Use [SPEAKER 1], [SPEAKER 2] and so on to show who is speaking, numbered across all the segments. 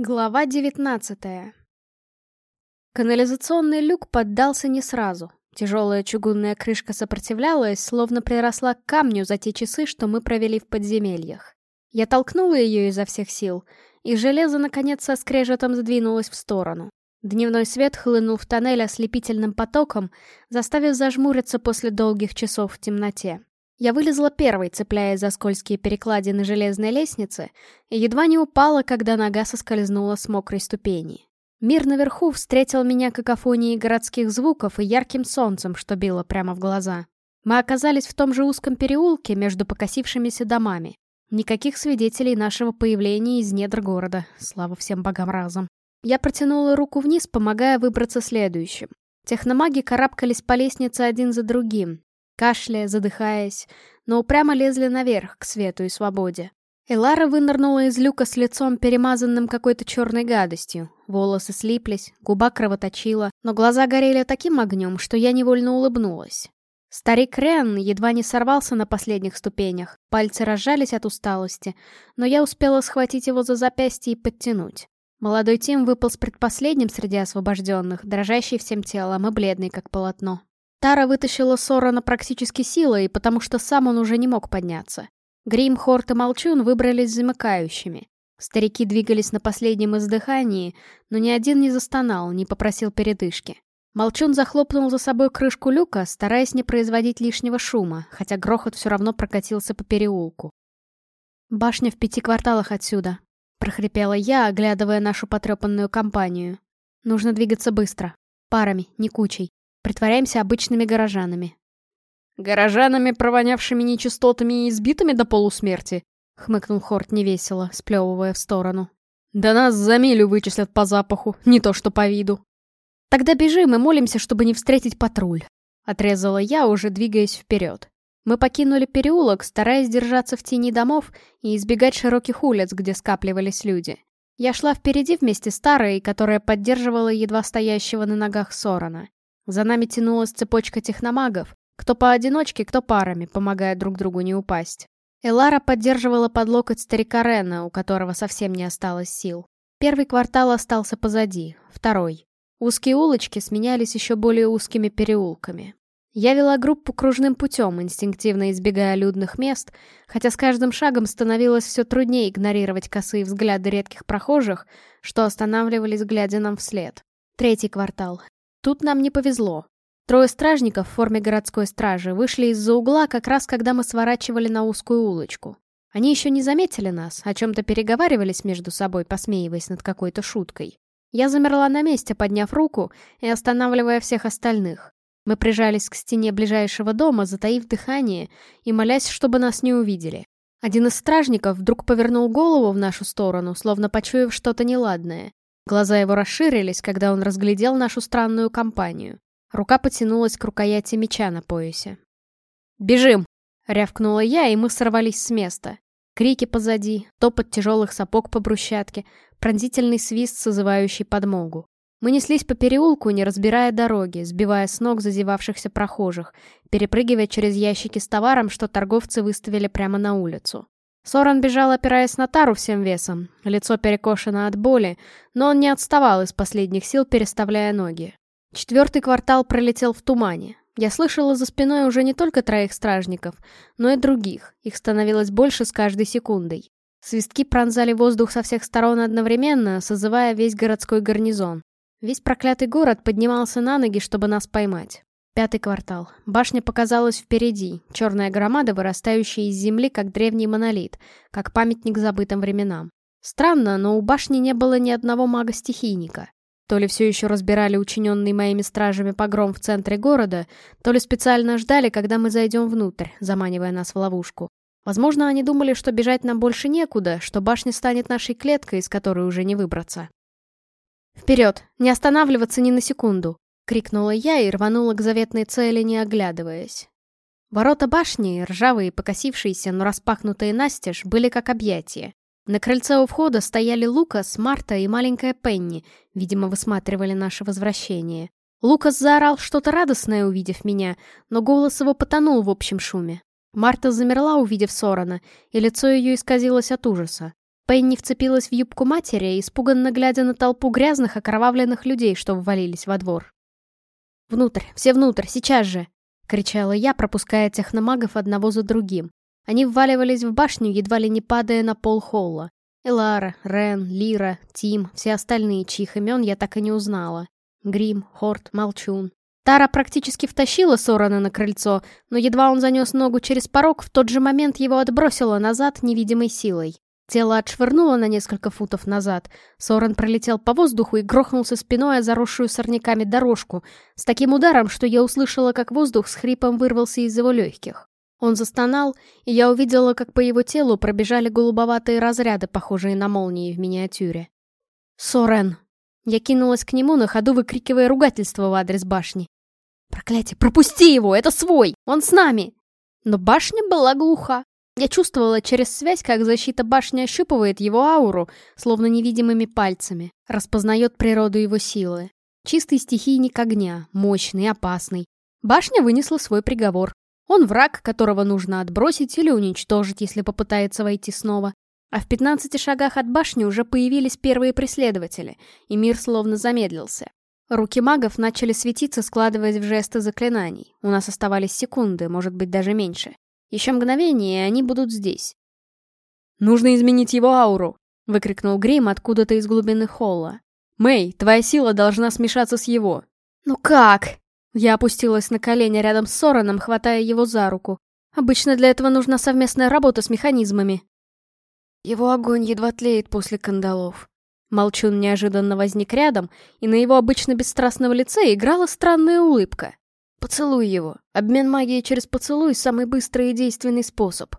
[SPEAKER 1] Глава девятнадцатая Канализационный люк поддался не сразу. Тяжелая чугунная крышка сопротивлялась, словно приросла к камню за те часы, что мы провели в подземельях. Я толкнула ее изо всех сил, и железо, наконец, со скрежетом сдвинулось в сторону. Дневной свет хлынул в тоннель ослепительным потоком, заставив зажмуриться после долгих часов в темноте. Я вылезла первой, цепляясь за скользкие перекладины железной лестницы, и едва не упала, когда нога соскользнула с мокрой ступени. Мир наверху встретил меня какофонией городских звуков и ярким солнцем, что било прямо в глаза. Мы оказались в том же узком переулке между покосившимися домами. Никаких свидетелей нашего появления из недр города, слава всем богам разом. Я протянула руку вниз, помогая выбраться следующим. Техномаги карабкались по лестнице один за другим, кашляя, задыхаясь, но упрямо лезли наверх, к свету и свободе. Элара вынырнула из люка с лицом, перемазанным какой-то черной гадостью. Волосы слиплись, губа кровоточила, но глаза горели таким огнем, что я невольно улыбнулась. Старик Рен едва не сорвался на последних ступенях, пальцы разжались от усталости, но я успела схватить его за запястье и подтянуть. Молодой Тим выпал с предпоследним среди освобожденных, дрожащий всем телом и бледный, как полотно. Тара вытащила Сорона практически силой, потому что сам он уже не мог подняться. Грим, Хорт и Молчун выбрались замыкающими. Старики двигались на последнем издыхании, но ни один не застонал, не попросил передышки. Молчун захлопнул за собой крышку люка, стараясь не производить лишнего шума, хотя грохот все равно прокатился по переулку. «Башня в пяти кварталах отсюда», — прохрипела я, оглядывая нашу потрепанную компанию. «Нужно двигаться быстро. Парами, не кучей. Притворяемся обычными горожанами.
[SPEAKER 2] «Горожанами, провонявшими нечистотами и избитыми до полусмерти?» — хмыкнул Хорт невесело, сплевывая в сторону. «Да нас за милю вычислят по запаху, не то что по виду».
[SPEAKER 1] «Тогда бежим и молимся, чтобы не встретить патруль», — отрезала я, уже двигаясь вперед. Мы покинули переулок, стараясь держаться в тени домов и избегать широких улиц, где скапливались люди. Я шла впереди вместе с Тарой, которая поддерживала едва стоящего на ногах Сорона. За нами тянулась цепочка техномагов, кто поодиночке, кто парами, помогая друг другу не упасть. Элара поддерживала под локоть старика Рена, у которого совсем не осталось сил. Первый квартал остался позади, второй. Узкие улочки сменялись еще более узкими переулками. Я вела группу кружным путем, инстинктивно избегая людных мест, хотя с каждым шагом становилось все труднее игнорировать косые взгляды редких прохожих, что останавливались, глядя нам вслед. Третий квартал. Тут нам не повезло. Трое стражников в форме городской стражи вышли из-за угла как раз когда мы сворачивали на узкую улочку. Они еще не заметили нас, о чем-то переговаривались между собой, посмеиваясь над какой-то шуткой. Я замерла на месте, подняв руку и останавливая всех остальных. Мы прижались к стене ближайшего дома, затаив дыхание и молясь, чтобы нас не увидели. Один из стражников вдруг повернул голову в нашу сторону, словно почуяв что-то неладное. Глаза его расширились, когда он разглядел нашу странную компанию. Рука потянулась к рукояти меча на поясе. «Бежим!» — рявкнула я, и мы сорвались с места. Крики позади, топот тяжелых сапог по брусчатке, пронзительный свист, созывающий подмогу. Мы неслись по переулку, не разбирая дороги, сбивая с ног зазевавшихся прохожих, перепрыгивая через ящики с товаром, что торговцы выставили прямо на улицу. Соран бежал, опираясь на тару всем весом, лицо перекошено от боли, но он не отставал из последних сил, переставляя ноги. Четвертый квартал пролетел в тумане. Я слышала за спиной уже не только троих стражников, но и других, их становилось больше с каждой секундой. Свистки пронзали воздух со всех сторон одновременно, созывая весь городской гарнизон. Весь проклятый город поднимался на ноги, чтобы нас поймать. Пятый квартал. Башня показалась впереди, черная громада, вырастающая из земли, как древний монолит, как памятник забытым временам. Странно, но у башни не было ни одного мага-стихийника. То ли все еще разбирали учиненный моими стражами погром в центре города, то ли специально ждали, когда мы зайдем внутрь, заманивая нас в ловушку. Возможно, они думали, что бежать нам больше некуда, что башня станет нашей клеткой, из которой уже не выбраться. «Вперед! Не останавливаться ни на секунду!» Крикнула я и рванула к заветной цели, не оглядываясь. Ворота башни, ржавые, покосившиеся, но распахнутые настежь, были как объятия. На крыльце у входа стояли Лукас, Марта и маленькая Пенни, видимо, высматривали наше возвращение. Лукас заорал что-то радостное, увидев меня, но голос его потонул в общем шуме. Марта замерла, увидев Сорона, и лицо ее исказилось от ужаса. Пенни вцепилась в юбку матери, испуганно глядя на толпу грязных, окровавленных людей, что ввалились во двор. «Внутрь, все внутрь, сейчас же!» — кричала я, пропуская техномагов одного за другим. Они вваливались в башню, едва ли не падая на пол холла. Элара, Рен, Лира, Тим, все остальные, чьих имен я так и не узнала. Грим, Хорт, Молчун. Тара практически втащила Сорона на крыльцо, но едва он занес ногу через порог, в тот же момент его отбросило назад невидимой силой. Тело отшвырнуло на несколько футов назад. Сорон пролетел по воздуху и грохнулся спиной о заросшую сорняками дорожку, с таким ударом, что я услышала, как воздух с хрипом вырвался из его легких. Он застонал, и я увидела, как по его телу пробежали голубоватые разряды, похожие на молнии в миниатюре. «Сорен!» Я кинулась к нему, на ходу выкрикивая ругательство в адрес башни. Проклятие, пропусти его, это свой, он с нами. Но башня была глуха. Я чувствовала через связь, как защита башни ощупывает его ауру, словно невидимыми пальцами, распознает природу его силы. Чистый стихийник огня, мощный, опасный. Башня вынесла свой приговор. Он враг, которого нужно отбросить или уничтожить, если попытается войти снова. А в 15 шагах от башни уже появились первые преследователи, и мир словно замедлился. Руки магов начали светиться, складываясь в жесты заклинаний. У нас оставались секунды, может быть, даже меньше. Еще мгновение, и они будут здесь.
[SPEAKER 2] «Нужно изменить его ауру!» — выкрикнул Грим откуда-то из глубины холла. «Мэй, твоя сила должна смешаться с его!»
[SPEAKER 1] «Ну как?» Я опустилась на колени рядом с Сораном, хватая его за руку. Обычно для этого нужна совместная работа с механизмами. Его огонь едва тлеет после кандалов. Молчун неожиданно возник рядом, и на его обычно бесстрастного лице играла странная улыбка. «Поцелуй его. Обмен магией через поцелуй — самый быстрый и действенный способ».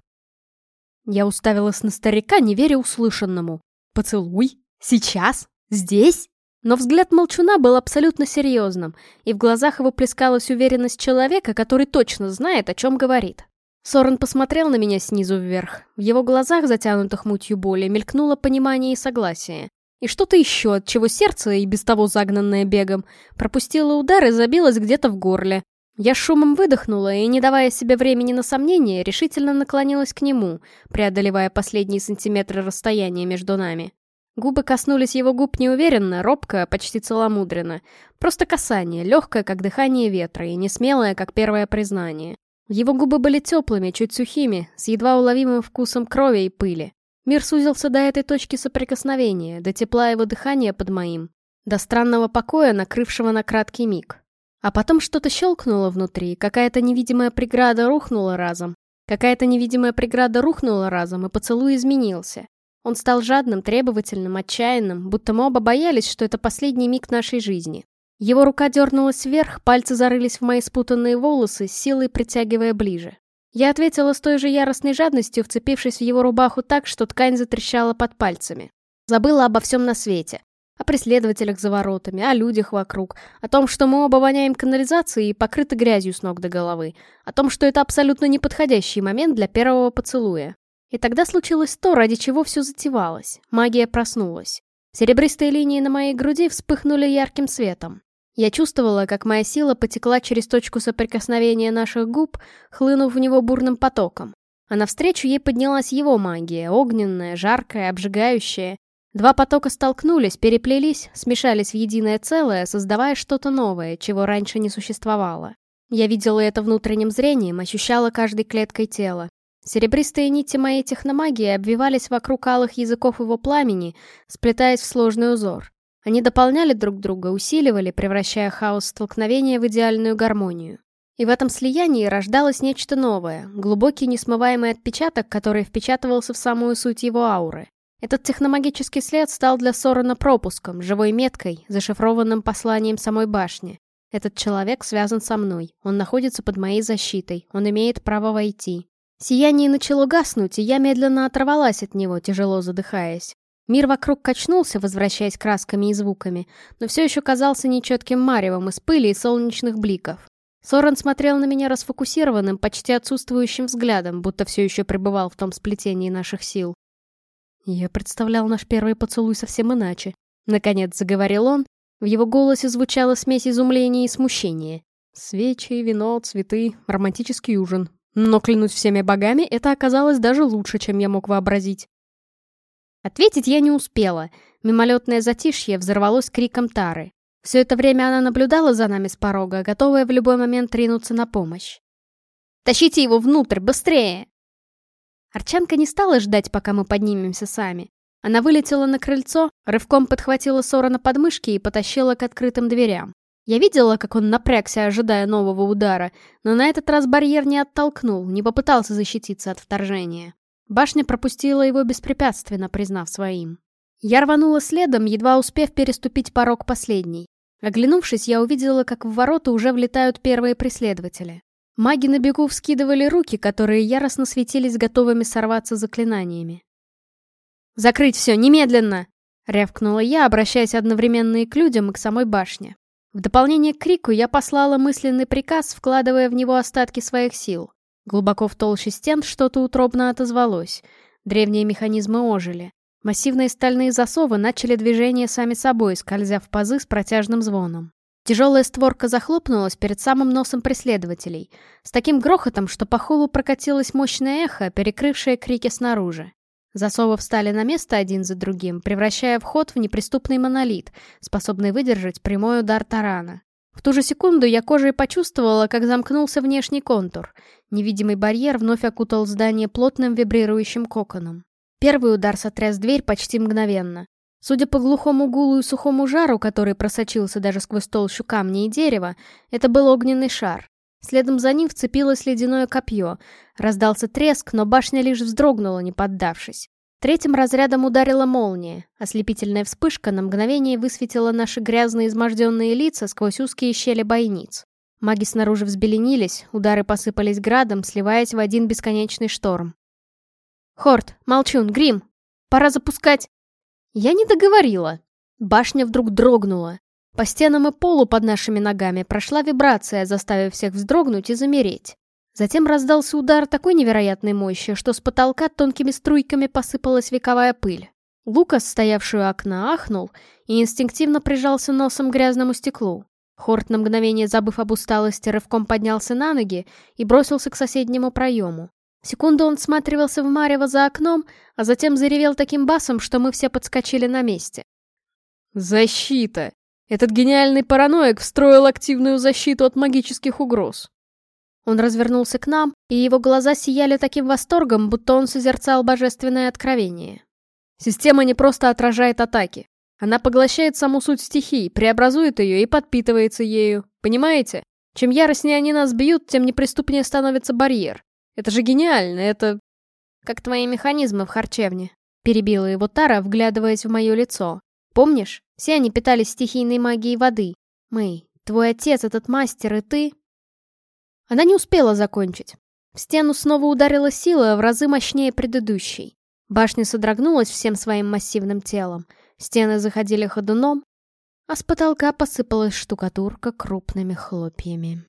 [SPEAKER 2] Я уставилась на старика, не веря услышанному. «Поцелуй? Сейчас? Здесь?» Но взгляд молчуна был абсолютно серьезным, и в глазах его плескалась уверенность человека, который точно знает, о чем говорит. Сорен посмотрел на меня снизу вверх. В его глазах, затянутых мутью боли, мелькнуло понимание и согласие. И что-то еще, от чего сердце, и без того загнанное бегом, пропустило удар и забилось где-то в горле. Я шумом выдохнула и, не давая себе времени на сомнение, решительно наклонилась к нему, преодолевая последние сантиметры расстояния между нами. Губы коснулись его губ неуверенно, робко, почти целомудренно. Просто касание, легкое, как дыхание ветра, и несмелое, как первое признание. Его губы были теплыми, чуть сухими, с едва уловимым вкусом крови и пыли. Мир сузился до этой точки соприкосновения, до тепла его дыхания под моим, до странного покоя, накрывшего на краткий миг. А потом что-то щелкнуло внутри, какая-то невидимая преграда рухнула разом. Какая-то невидимая преграда рухнула разом, и поцелуй изменился. Он стал жадным, требовательным, отчаянным, будто мы оба боялись, что это последний миг нашей жизни. Его рука дернулась вверх, пальцы зарылись в мои спутанные волосы, силой притягивая ближе. Я ответила с той же яростной жадностью, вцепившись в его рубаху так, что ткань затрещала под пальцами. Забыла обо всем на свете. О преследователях за воротами, о людях вокруг, о том, что мы оба воняем канализацией и покрыты грязью с ног до головы, о том, что это абсолютно неподходящий момент для первого поцелуя. И тогда случилось то, ради чего все затевалось. Магия проснулась. Серебристые линии на моей груди вспыхнули ярким светом. Я чувствовала, как моя сила потекла через точку соприкосновения наших губ, хлынув в него бурным потоком. А навстречу ей поднялась его магия, огненная, жаркая, обжигающая. Два потока столкнулись, переплелись, смешались в единое целое, создавая что-то новое, чего раньше не существовало. Я видела это внутренним зрением, ощущала каждой клеткой тела. Серебристые нити моей техномагии обвивались вокруг алых языков его пламени, сплетаясь в сложный узор. Они дополняли друг друга, усиливали, превращая хаос столкновения в идеальную гармонию. И в этом слиянии рождалось нечто новое, глубокий несмываемый отпечаток, который впечатывался в самую суть его ауры. Этот техномагический след стал для Сорона пропуском, живой меткой, зашифрованным посланием самой башни. Этот человек связан со мной, он находится под моей защитой, он имеет право войти. Сияние начало гаснуть, и я медленно оторвалась от него, тяжело задыхаясь. Мир вокруг качнулся, возвращаясь красками и звуками, но все еще казался нечетким маревом из пыли и солнечных бликов. Сорен смотрел на меня расфокусированным, почти отсутствующим взглядом, будто все еще пребывал в том сплетении наших сил. Я представлял наш первый поцелуй совсем иначе. Наконец заговорил он. В его голосе звучала смесь изумления и смущения. Свечи, вино, цветы, романтический ужин. Но, клянусь всеми богами, это оказалось даже лучше, чем я мог вообразить.
[SPEAKER 1] Ответить я не успела. Мимолетное затишье взорвалось криком Тары. Все это время она наблюдала за нами с порога, готовая в любой момент ринуться на помощь. «Тащите его внутрь, быстрее!» Арчанка не стала ждать, пока мы поднимемся сами. Она вылетела на крыльцо, рывком подхватила Сора на подмышки и потащила к открытым дверям. Я видела, как он напрягся, ожидая нового удара, но на этот раз барьер не оттолкнул, не попытался защититься от вторжения. Башня пропустила его беспрепятственно, признав своим. Я рванула следом, едва успев переступить порог последней. Оглянувшись, я увидела, как в ворота уже влетают первые преследователи. Маги на бегу вскидывали руки, которые яростно светились готовыми сорваться заклинаниями. «Закрыть все, немедленно!» — рявкнула я, обращаясь одновременно и к людям, и к самой башне. В дополнение к крику я послала мысленный приказ, вкладывая в него остатки своих сил. Глубоко в толще стен что-то утробно отозвалось. Древние механизмы ожили. Массивные стальные засовы начали движение сами собой, скользя в пазы с протяжным звоном. Тяжелая створка захлопнулась перед самым носом преследователей, с таким грохотом, что по холу прокатилось мощное эхо, перекрывшее крики снаружи. Засовы встали на место один за другим, превращая вход в неприступный монолит, способный выдержать прямой удар тарана. В ту же секунду я кожей почувствовала, как замкнулся внешний контур. Невидимый барьер вновь окутал здание плотным вибрирующим коконом. Первый удар сотряс дверь почти мгновенно. Судя по глухому гулу и сухому жару, который просочился даже сквозь толщу камня и дерева, это был огненный шар. Следом за ним вцепилось ледяное копье. Раздался треск, но башня лишь вздрогнула, не поддавшись. Третьим разрядом ударила молния. Ослепительная вспышка на мгновение высветила наши грязные изможденные лица сквозь узкие щели бойниц. Маги снаружи взбеленились, удары посыпались градом, сливаясь в один бесконечный шторм. «Хорт, Молчун, Грим! Пора запускать...» Я не договорила. Башня вдруг дрогнула. По стенам и полу под нашими ногами прошла вибрация, заставив всех вздрогнуть и замереть. Затем раздался удар такой невероятной мощи, что с потолка тонкими струйками посыпалась вековая пыль. Лукас, стоявший у окна, ахнул и инстинктивно прижался носом к грязному стеклу. Хорт, на мгновение забыв об усталости, рывком поднялся на ноги и бросился к соседнему проему. Секунду он всматривался в марево за окном, а затем заревел таким басом, что мы все подскочили на месте. «Защита!» Этот гениальный параноик встроил активную защиту от магических угроз. Он развернулся к нам, и его глаза сияли таким восторгом, будто он созерцал божественное откровение. Система не просто отражает атаки. Она поглощает саму суть стихий, преобразует ее и подпитывается ею. Понимаете? Чем яростнее они нас бьют, тем неприступнее становится барьер. Это же гениально, это... Как твои механизмы в харчевне. Перебила его Тара, вглядываясь в мое лицо. Помнишь? Все они питались стихийной магией воды. Мэй, твой отец этот мастер, и ты... Она не успела закончить. В стену снова ударила сила, в разы мощнее предыдущей. Башня содрогнулась всем своим массивным телом. Стены заходили ходуном, а с потолка посыпалась штукатурка крупными хлопьями.